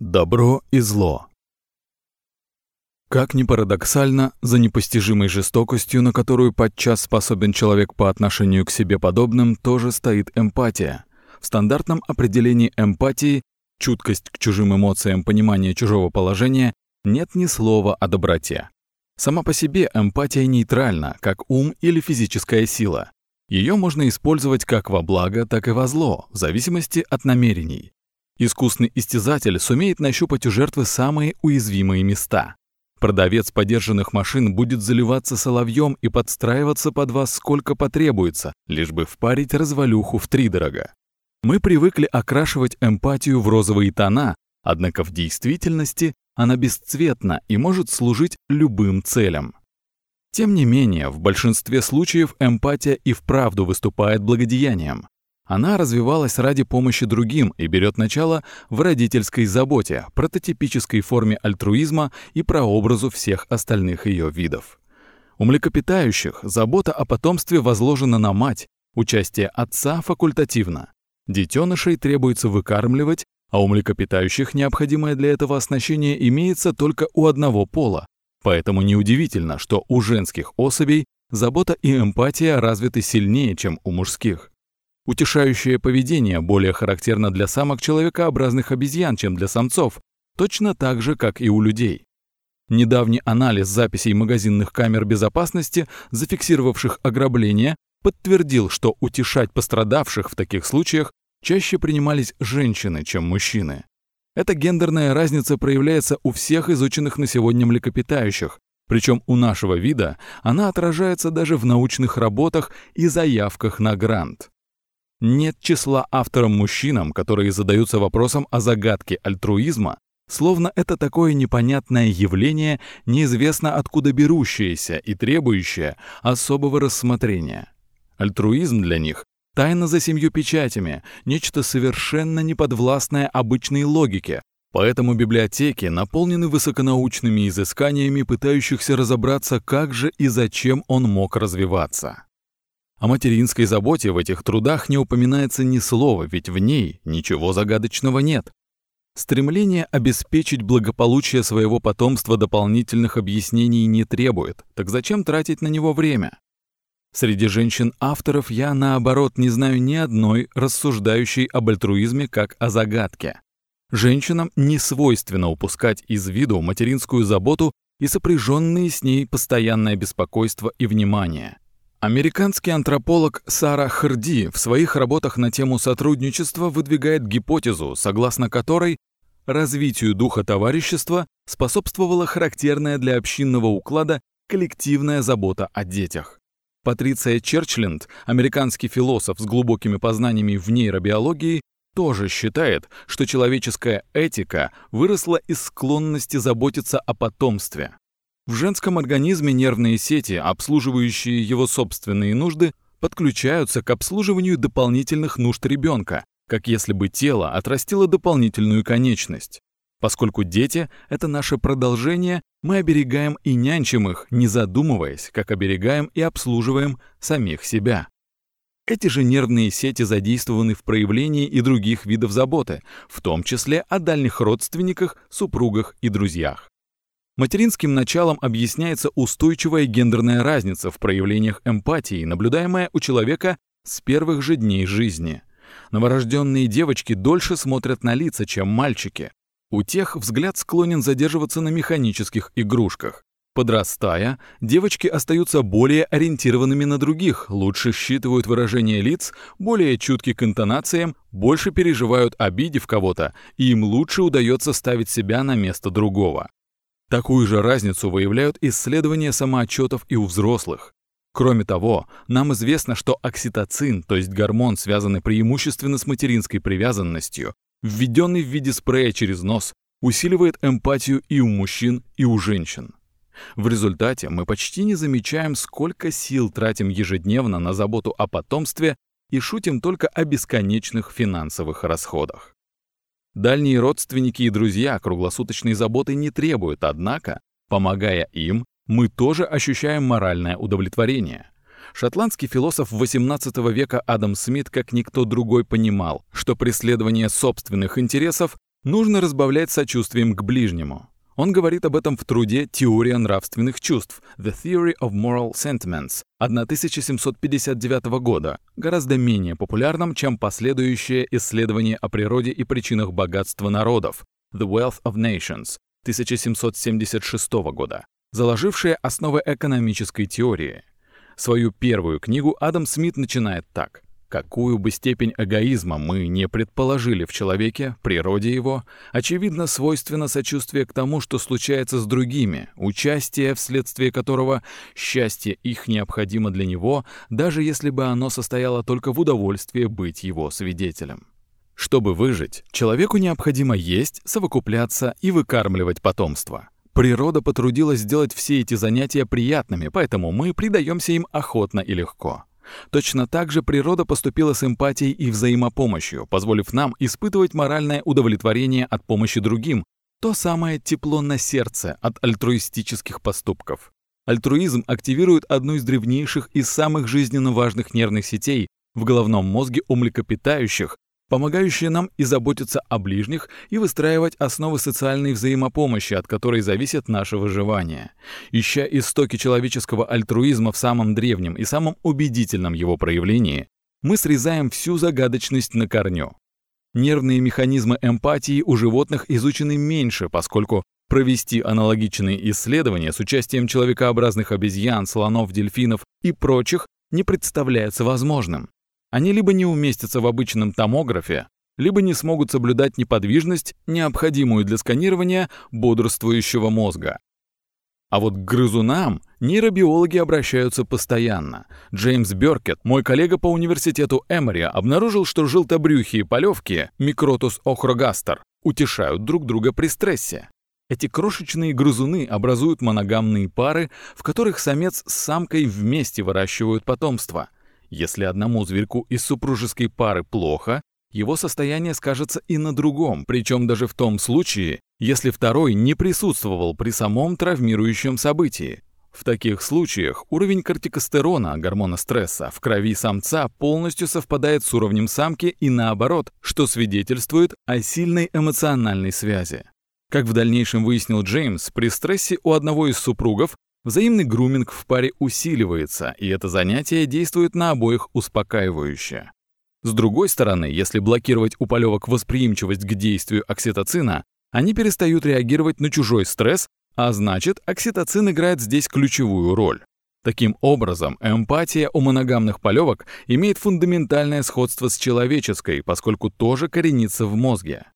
Добро и зло. Как ни парадоксально, за непостижимой жестокостью, на которую подчас способен человек по отношению к себе подобным, тоже стоит эмпатия. В стандартном определении эмпатии чуткость к чужим эмоциям, понимание чужого положения нет ни слова о доброте. Сама по себе эмпатия нейтральна, как ум или физическая сила. Ее можно использовать как во благо, так и во зло, в зависимости от намерений. Искусный истязатель сумеет нащупать у жертвы самые уязвимые места. Продавец подержанных машин будет заливаться соловьем и подстраиваться под вас сколько потребуется, лишь бы впарить развалюху в втридорога. Мы привыкли окрашивать эмпатию в розовые тона, однако в действительности она бесцветна и может служить любым целям. Тем не менее, в большинстве случаев эмпатия и вправду выступает благодеянием. Она развивалась ради помощи другим и берет начало в родительской заботе, прототипической форме альтруизма и прообразу всех остальных ее видов. У млекопитающих забота о потомстве возложена на мать, участие отца факультативно. Детенышей требуется выкармливать, а у млекопитающих необходимое для этого оснащение имеется только у одного пола. Поэтому неудивительно, что у женских особей забота и эмпатия развиты сильнее, чем у мужских. Утешающее поведение более характерно для самок человекообразных обезьян, чем для самцов, точно так же, как и у людей. Недавний анализ записей магазинных камер безопасности, зафиксировавших ограбление, подтвердил, что утешать пострадавших в таких случаях чаще принимались женщины, чем мужчины. Эта гендерная разница проявляется у всех изученных на сегодня млекопитающих, причем у нашего вида она отражается даже в научных работах и заявках на грант. Нет числа авторам-мужчинам, которые задаются вопросом о загадке альтруизма, словно это такое непонятное явление, неизвестно откуда берущееся и требующее особого рассмотрения. Альтруизм для них — тайна за семью печатями, нечто совершенно неподвластное обычной логике, Поэтому библиотеки наполнены высоконаучными изысканиями, пытающихся разобраться, как же и зачем он мог развиваться. О материнской заботе в этих трудах не упоминается ни слова, ведь в ней ничего загадочного нет. Стремление обеспечить благополучие своего потомства дополнительных объяснений не требует, так зачем тратить на него время? Среди женщин-авторов я, наоборот, не знаю ни одной, рассуждающей об альтруизме как о загадке. Женщинам не свойственно упускать из виду материнскую заботу и сопряженные с ней постоянное беспокойство и внимание. Американский антрополог Сара Харди в своих работах на тему сотрудничества выдвигает гипотезу, согласно которой развитию духа товарищества способствовала характерная для общинного уклада коллективная забота о детях. Патриция Черчленд, американский философ с глубокими познаниями в нейробиологии, тоже считает, что человеческая этика выросла из склонности заботиться о потомстве. В женском организме нервные сети, обслуживающие его собственные нужды, подключаются к обслуживанию дополнительных нужд ребенка, как если бы тело отрастило дополнительную конечность. Поскольку дети — это наше продолжение, мы оберегаем и нянчим их, не задумываясь, как оберегаем и обслуживаем самих себя. Эти же нервные сети задействованы в проявлении и других видов заботы, в том числе о дальних родственниках, супругах и друзьях. Материнским началом объясняется устойчивая гендерная разница в проявлениях эмпатии, наблюдаемая у человека с первых же дней жизни. Новорожденные девочки дольше смотрят на лица, чем мальчики. У тех взгляд склонен задерживаться на механических игрушках. Подрастая, девочки остаются более ориентированными на других, лучше считывают выражения лиц, более чутки к интонациям, больше переживают обидев кого-то, и им лучше удается ставить себя на место другого. Такую же разницу выявляют исследования самоотчетов и у взрослых. Кроме того, нам известно, что окситоцин, то есть гормон, связанный преимущественно с материнской привязанностью, введенный в виде спрея через нос, усиливает эмпатию и у мужчин, и у женщин. В результате мы почти не замечаем, сколько сил тратим ежедневно на заботу о потомстве и шутим только о бесконечных финансовых расходах. Дальние родственники и друзья круглосуточной заботы не требуют, однако, помогая им, мы тоже ощущаем моральное удовлетворение. Шотландский философ XVIII века Адам Смит как никто другой понимал, что преследование собственных интересов нужно разбавлять сочувствием к ближнему. Он говорит об этом в труде «Теория нравственных чувств» The Theory of Moral Sentiments 1759 года, гораздо менее популярном, чем последующее исследование о природе и причинах богатства народов The Wealth of Nations 1776 года, заложившее основы экономической теории. Свою первую книгу Адам Смит начинает так – Какую бы степень эгоизма мы не предположили в человеке, природе его, очевидно свойственно сочувствие к тому, что случается с другими, участие, вследствие которого счастье их необходимо для него, даже если бы оно состояло только в удовольствии быть его свидетелем. Чтобы выжить, человеку необходимо есть, совокупляться и выкармливать потомство. Природа потрудилась сделать все эти занятия приятными, поэтому мы предаемся им охотно и легко. Точно так же природа поступила с эмпатией и взаимопомощью, позволив нам испытывать моральное удовлетворение от помощи другим, то самое тепло на сердце от альтруистических поступков. Альтруизм активирует одну из древнейших и самых жизненно важных нервных сетей в головном мозге у млекопитающих, помогающие нам и заботиться о ближних, и выстраивать основы социальной взаимопомощи, от которой зависит наше выживание. Ища истоки человеческого альтруизма в самом древнем и самом убедительном его проявлении, мы срезаем всю загадочность на корню. Нервные механизмы эмпатии у животных изучены меньше, поскольку провести аналогичные исследования с участием человекообразных обезьян, слонов, дельфинов и прочих не представляется возможным. Они либо не уместятся в обычном томографе, либо не смогут соблюдать неподвижность, необходимую для сканирования бодрствующего мозга. А вот к грызунам нейробиологи обращаются постоянно. Джеймс Бёркет, мой коллега по университету Эмори, обнаружил, что желтобрюхие полевки, микротус охрогастер, утешают друг друга при стрессе. Эти крошечные грызуны образуют моногамные пары, в которых самец с самкой вместе выращивают потомство – если одному зверьку из супружеской пары плохо, его состояние скажется и на другом, причем даже в том случае, если второй не присутствовал при самом травмирующем событии. В таких случаях уровень кортикостерона, гормона стресса, в крови самца полностью совпадает с уровнем самки и наоборот, что свидетельствует о сильной эмоциональной связи. Как в дальнейшем выяснил Джеймс, при стрессе у одного из супругов Взаимный груминг в паре усиливается, и это занятие действует на обоих успокаивающе. С другой стороны, если блокировать у полевок восприимчивость к действию окситоцина, они перестают реагировать на чужой стресс, а значит, окситоцин играет здесь ключевую роль. Таким образом, эмпатия у моногамных полевок имеет фундаментальное сходство с человеческой, поскольку тоже коренится в мозге.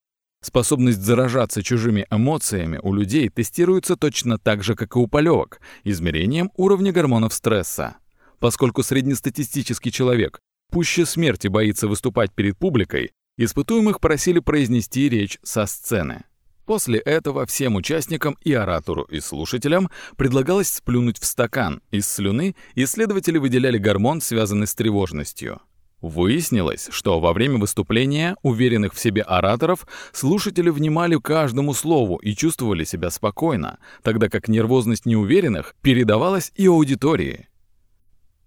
Способность заражаться чужими эмоциями у людей тестируется точно так же, как и у полевок, измерением уровня гормонов стресса. Поскольку среднестатистический человек пуще смерти боится выступать перед публикой, испытуемых просили произнести речь со сцены. После этого всем участникам и оратору, и слушателям предлагалось сплюнуть в стакан. Из слюны исследователи выделяли гормон, связанный с тревожностью. Выяснилось, что во время выступления уверенных в себе ораторов слушатели внимали каждому слову и чувствовали себя спокойно, тогда как нервозность неуверенных передавалась и аудитории.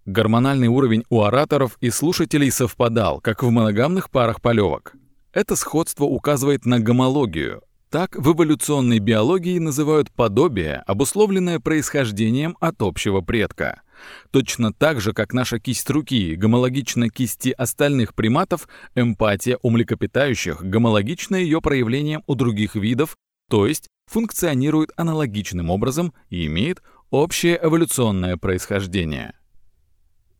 Гормональный уровень у ораторов и слушателей совпадал, как в моногамных парах полевок. Это сходство указывает на гомологию. Так в эволюционной биологии называют подобие, обусловленное происхождением от общего предка. Точно так же, как наша кисть руки гомологична кисти остальных приматов, эмпатия у млекопитающих гомологична ее проявлением у других видов, то есть функционирует аналогичным образом и имеет общее эволюционное происхождение.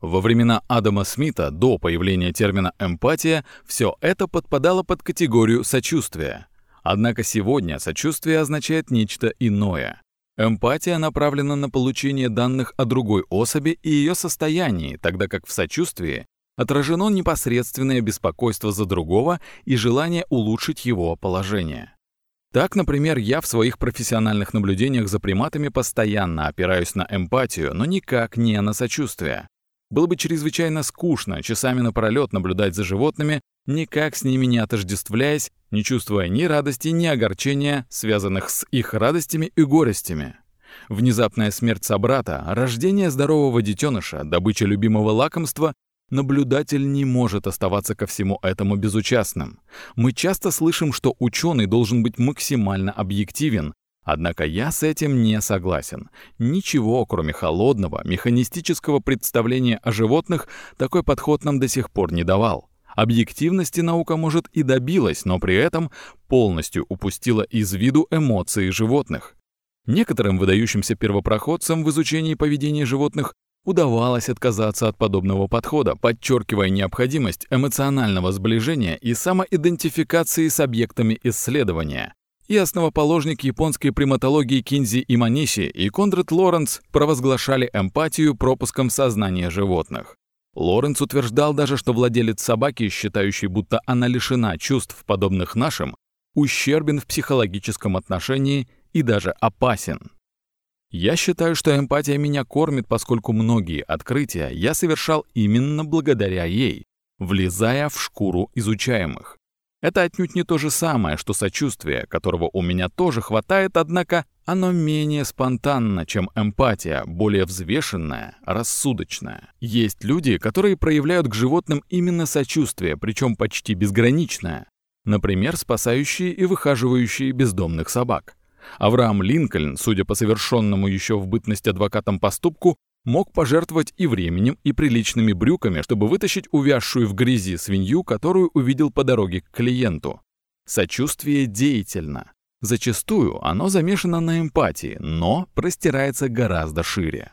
Во времена Адама Смита, до появления термина «эмпатия», все это подпадало под категорию сочувствия. Однако сегодня сочувствие означает нечто иное. Эмпатия направлена на получение данных о другой особи и ее состоянии, тогда как в сочувствии отражено непосредственное беспокойство за другого и желание улучшить его положение. Так, например, я в своих профессиональных наблюдениях за приматами постоянно опираюсь на эмпатию, но никак не на сочувствие. Было бы чрезвычайно скучно часами напролет наблюдать за животными, никак с ними не отождествляясь, не чувствуя ни радости, ни огорчения, связанных с их радостями и горестями. Внезапная смерть собрата, рождение здорового детеныша, добыча любимого лакомства наблюдатель не может оставаться ко всему этому безучастным. Мы часто слышим, что ученый должен быть максимально объективен, Однако я с этим не согласен. Ничего, кроме холодного, механистического представления о животных, такой подход нам до сих пор не давал. Объективности наука, может, и добилась, но при этом полностью упустила из виду эмоции животных. Некоторым выдающимся первопроходцам в изучении поведения животных удавалось отказаться от подобного подхода, подчеркивая необходимость эмоционального сближения и самоидентификации с объектами исследования, и основоположник японской приматологии Кинзи Иманиши и Кондрат Лоренц провозглашали эмпатию пропуском сознания животных. Лоренц утверждал даже, что владелец собаки, считающий, будто она лишена чувств, подобных нашим, ущербен в психологическом отношении и даже опасен. Я считаю, что эмпатия меня кормит, поскольку многие открытия я совершал именно благодаря ей, влезая в шкуру изучаемых. Это отнюдь не то же самое, что сочувствие, которого у меня тоже хватает, однако оно менее спонтанно, чем эмпатия, более взвешенная, рассудочная. Есть люди, которые проявляют к животным именно сочувствие, причем почти безграничное. Например, спасающие и выхаживающие бездомных собак. Авраам Линкольн, судя по совершенному еще в бытность адвокатом поступку, мог пожертвовать и временем, и приличными брюками, чтобы вытащить увязшую в грязи свинью, которую увидел по дороге к клиенту. Сочувствие деятельно. Зачастую оно замешано на эмпатии, но простирается гораздо шире.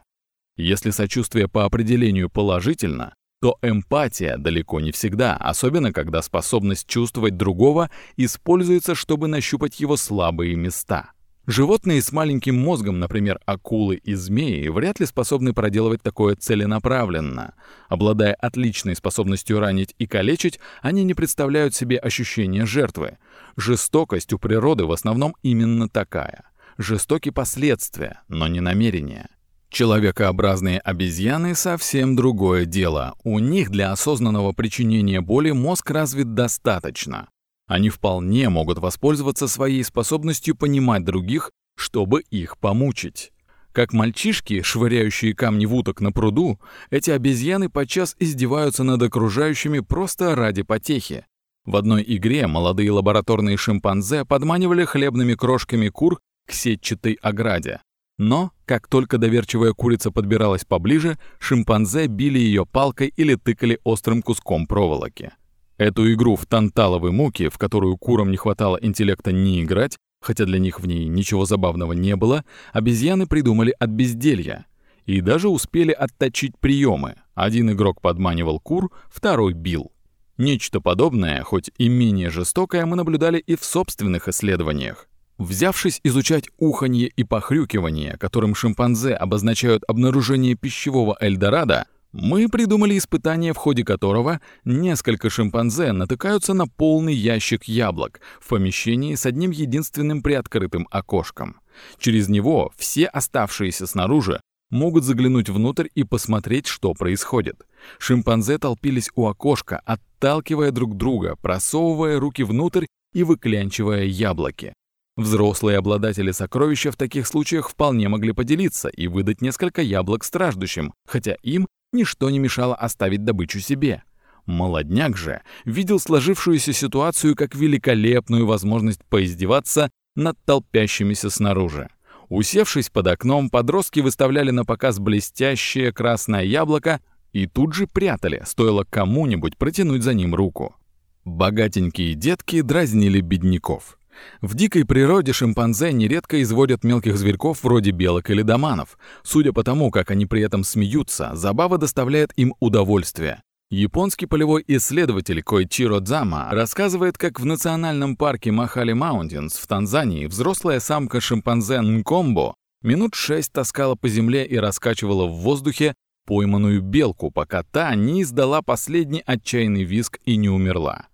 Если сочувствие по определению положительно, то эмпатия далеко не всегда, особенно когда способность чувствовать другого используется, чтобы нащупать его слабые места. Животные с маленьким мозгом, например, акулы и змеи, вряд ли способны проделывать такое целенаправленно. Обладая отличной способностью ранить и калечить, они не представляют себе ощущения жертвы. Жестокость у природы в основном именно такая. Жестоки последствия, но не намерения. Человекообразные обезьяны — совсем другое дело. У них для осознанного причинения боли мозг развит достаточно. Они вполне могут воспользоваться своей способностью понимать других, чтобы их помучить. Как мальчишки, швыряющие камни в уток на пруду, эти обезьяны подчас издеваются над окружающими просто ради потехи. В одной игре молодые лабораторные шимпанзе подманивали хлебными крошками кур к сетчатой ограде. Но, как только доверчивая курица подбиралась поближе, шимпанзе били ее палкой или тыкали острым куском проволоки. Эту игру в танталовой муки, в которую курам не хватало интеллекта не играть, хотя для них в ней ничего забавного не было, обезьяны придумали от безделья. И даже успели отточить приемы. Один игрок подманивал кур, второй бил. Нечто подобное, хоть и менее жестокое, мы наблюдали и в собственных исследованиях. Взявшись изучать уханье и похрюкивание, которым шимпанзе обозначают обнаружение пищевого Эльдорадо, мы придумали испытание, в ходе которого несколько шимпанзе натыкаются на полный ящик яблок в помещении с одним единственным приоткрытым окошком. Через него все оставшиеся снаружи могут заглянуть внутрь и посмотреть, что происходит. Шимпанзе толпились у окошка, отталкивая друг друга, просовывая руки внутрь и выклянчивая яблоки. Взрослые обладатели сокровища в таких случаях вполне могли поделиться и выдать несколько яблок страждущим, хотя им ничто не мешало оставить добычу себе. Молодняк же видел сложившуюся ситуацию как великолепную возможность поиздеваться над толпящимися снаружи. Усевшись под окном, подростки выставляли на показ блестящее красное яблоко и тут же прятали, стоило кому-нибудь протянуть за ним руку. Богатенькие детки дразнили бедняков. В дикой природе шимпанзе нередко изводят мелких зверьков вроде белок или даманов. Судя по тому, как они при этом смеются, забава доставляет им удовольствие. Японский полевой исследователь Койчиро Дзама рассказывает, как в национальном парке Mahale Mountains в Танзании взрослая самка шимпанзе Нкомбо минут шесть таскала по земле и раскачивала в воздухе пойманную белку, пока та не издала последний отчаянный визг и не умерла.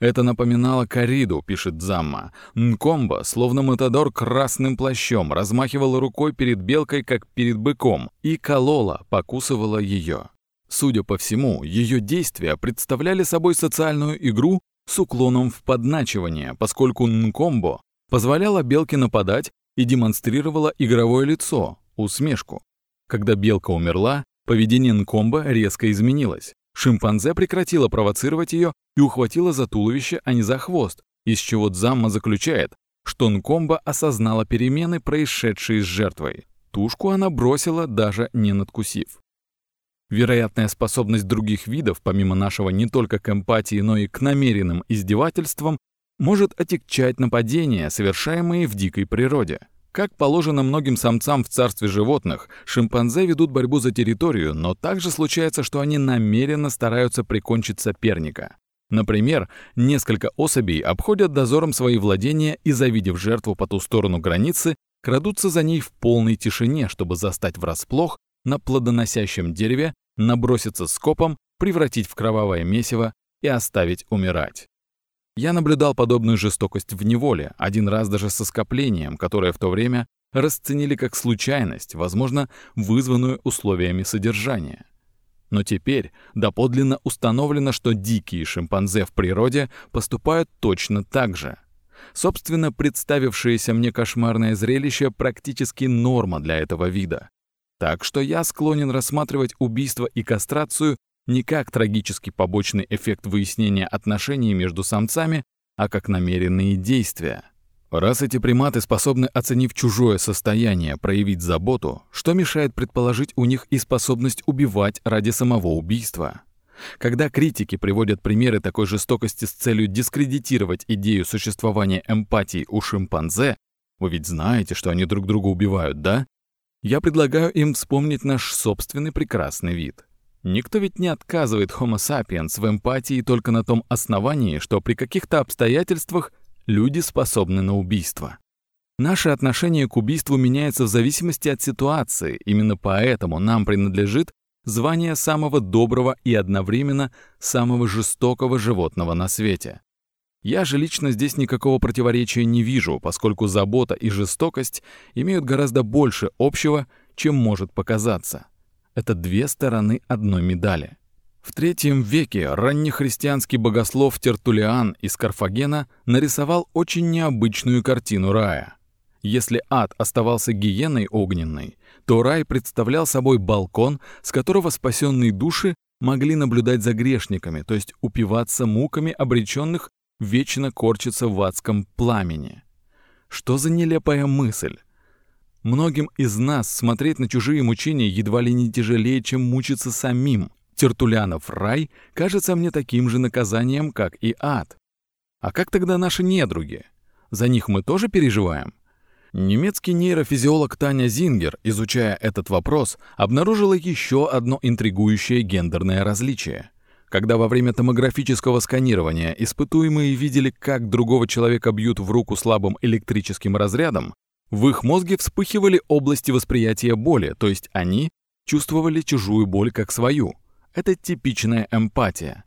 Это напоминало кориду, пишет Замма. Нкомба, словно матадор красным плащом, размахивала рукой перед белкой, как перед быком, и колола, покусывала ее. Судя по всему, ее действия представляли собой социальную игру с уклоном в подначивание, поскольку Нкомбо позволяла белке нападать и демонстрировала игровое лицо, усмешку. Когда белка умерла, поведение Нкомбо резко изменилось. Шимпанзе прекратила провоцировать ее и ухватила за туловище, а не за хвост, из чего Дзамма заключает, что Нкомба осознала перемены, происшедшие с жертвой. Тушку она бросила, даже не надкусив. Вероятная способность других видов, помимо нашего не только к эмпатии, но и к намеренным издевательствам, может отягчать нападения, совершаемые в дикой природе. Как положено многим самцам в царстве животных, шимпанзе ведут борьбу за территорию, но также случается, что они намеренно стараются прикончить соперника. Например, несколько особей обходят дозором свои владения и, завидев жертву по ту сторону границы, крадутся за ней в полной тишине, чтобы застать врасплох на плодоносящем дереве, наброситься скопом, превратить в кровавое месиво и оставить умирать. Я наблюдал подобную жестокость в неволе, один раз даже со скоплением, которое в то время расценили как случайность, возможно, вызванную условиями содержания. Но теперь доподлинно установлено, что дикие шимпанзе в природе поступают точно так же. Собственно, представившееся мне кошмарное зрелище практически норма для этого вида. Так что я склонен рассматривать убийство и кастрацию не как трагический побочный эффект выяснения отношений между самцами, а как намеренные действия. Раз эти приматы способны, оценив чужое состояние, проявить заботу, что мешает предположить у них и способность убивать ради самого убийства? Когда критики приводят примеры такой жестокости с целью дискредитировать идею существования эмпатии у шимпанзе, вы ведь знаете, что они друг друга убивают, да? Я предлагаю им вспомнить наш собственный прекрасный вид. Никто ведь не отказывает Homo sapiens в эмпатии только на том основании, что при каких-то обстоятельствах люди способны на убийство. Наше отношение к убийству меняется в зависимости от ситуации, именно поэтому нам принадлежит звание самого доброго и одновременно самого жестокого животного на свете. Я же лично здесь никакого противоречия не вижу, поскольку забота и жестокость имеют гораздо больше общего, чем может показаться. Это две стороны одной медали. В третьем веке раннехристианский богослов Тертулиан из Карфагена нарисовал очень необычную картину рая. Если ад оставался гиеной огненной, то рай представлял собой балкон, с которого спасенные души могли наблюдать за грешниками, то есть упиваться муками обреченных вечно корчиться в адском пламени. Что за нелепая мысль? Многим из нас смотреть на чужие мучения едва ли не тяжелее, чем мучиться самим. Тертулянов рай кажется мне таким же наказанием, как и ад. А как тогда наши недруги? За них мы тоже переживаем? Немецкий нейрофизиолог Таня Зингер, изучая этот вопрос, обнаружила еще одно интригующее гендерное различие. Когда во время томографического сканирования испытуемые видели, как другого человека бьют в руку слабым электрическим разрядом, в их мозге вспыхивали области восприятия боли, то есть они чувствовали чужую боль как свою. Это типичная эмпатия.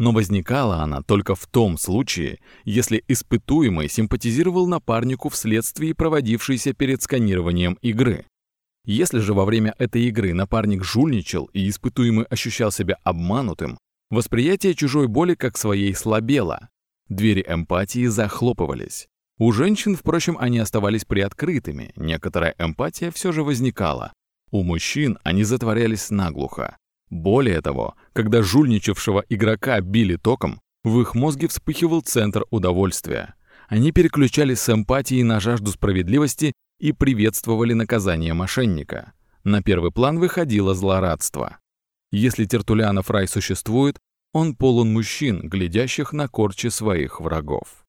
Но возникала она только в том случае, если испытуемый симпатизировал напарнику вследствие проводившейся перед сканированием игры. Если же во время этой игры напарник жульничал и испытуемый ощущал себя обманутым, восприятие чужой боли как своей слабело. Двери эмпатии захлопывались. У женщин, впрочем, они оставались приоткрытыми, некоторая эмпатия все же возникала. У мужчин они затворялись наглухо. Более того, когда жульничавшего игрока били током, в их мозге вспыхивал центр удовольствия. Они переключались с эмпатии на жажду справедливости и приветствовали наказание мошенника. На первый план выходило злорадство. Если Тертулянов рай существует, он полон мужчин, глядящих на корчи своих врагов.